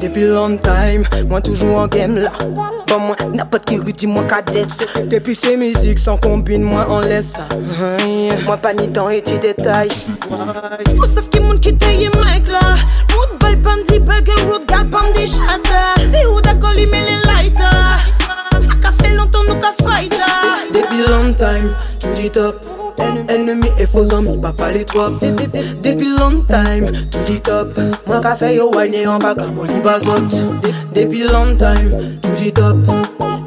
Depuis longtemps, moi toujours en game là. Bon, moi, n'importe qui dit moi cadette. Depuis ces musiques sans combine, moi on laisse ça. Moi pas ni temps et tu détails. Moi oh, sauf qui moun qui taille Mike là. Route belle pandi, belle route gal pandi, chata. C'est où Long time, tout dit top. Ennemi e faux amis, pa pale trop Depi long time, tout dit top. Mwen ka fe yo wine an baga mon li bazot Depi long time, tout dit top.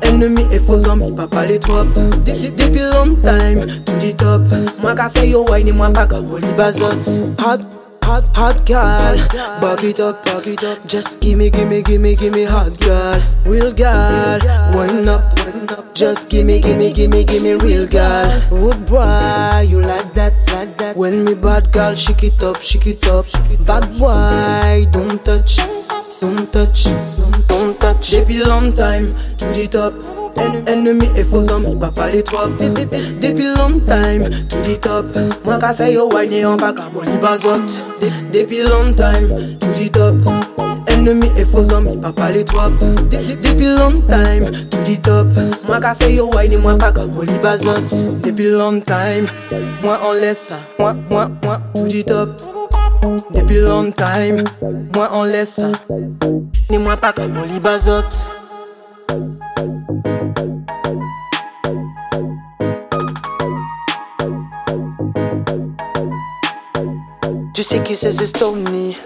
Ennemi e faux amis, pa pale trop Depi long time, tout dit top. Mwen ka fe yo wine mwen baga mon li bazot Hot, hot, hot girl. Back it up, back it up. Just gimme, gimme, gimme, gimme hot girl. Real girl, wind up, wind up. Just gimme, gimme, gimme, gimme real girl. Wood boy, you like that, like that. When me bad girl, shake it up, shake it up. Bad boy, don't touch Don't touch, don't touch Depi long time, to the top. Ennemi e faux amis, pa pale trop. Long time, tout dit top. Mwen ka yo wine an baka mon li bazot long time, tout dit top. Ennemi e faux amis, pa pale trop. Long time, tout dit top. Mwen ka yo wine mwen baka mon li bazot long time, mwen an les sa Mwen, mwen, mwen, tout dit top Depi long time, mwen an les sa Ni mwen pa ka mon li bazot Tu sais qui c'est, c'est Stormy